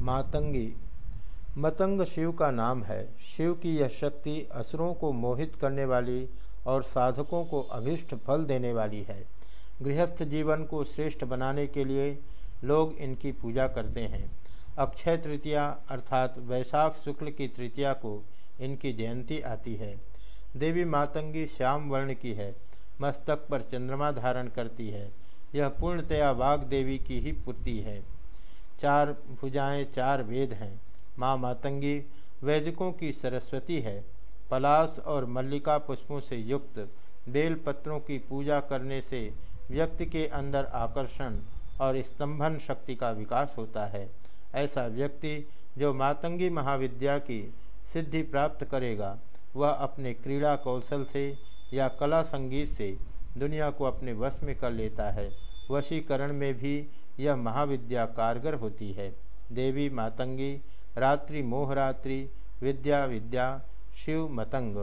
मातंगी। मतंग शिव का नाम है। शिव की यह शक्ति असुरों को मोहित करने वाली और साधकों को अभिष्ट फल देने वाली है। गृहस्थ जीवन को श्रेष्ठ बनाने के लिए लोग इनकी पूजा करते हैं। अक्षय तृतीया अर्थात वैशाख शुक्ल की तृतीया को इनकी जयंती आती है। देवी मातंगी श्याम वर्ण की है। मस्तक पर चंद्रमा धारण करती है। यह पूर्णतया वाग देवी की ही पुत्री है। चार भुजाएँ, चार वेद हैं। माँ मातंगी, वैदिकों की सरस्वती है। पलाश और मल्लिका पुष्पों से युक्त, बेल पत्रों की पूजा करने से व्यक्ति के अंदर आकर्षण और स्तंभन शक्ति का विकास होता है। ऐसा व्यक्ति, जो मातंगी महाविद्या की सिद्धि प्राप्त करेगा, वह अपने क्रीड़ा कौशल से या कला संगीत से दुनिया को अपने वश में कर लेता है। वशीकरण में भी यह महाविद्या कारगर होती है। देवी मातंगी, रात्रि मोहरात्रि, विद्या विद्या, शिव मतंग।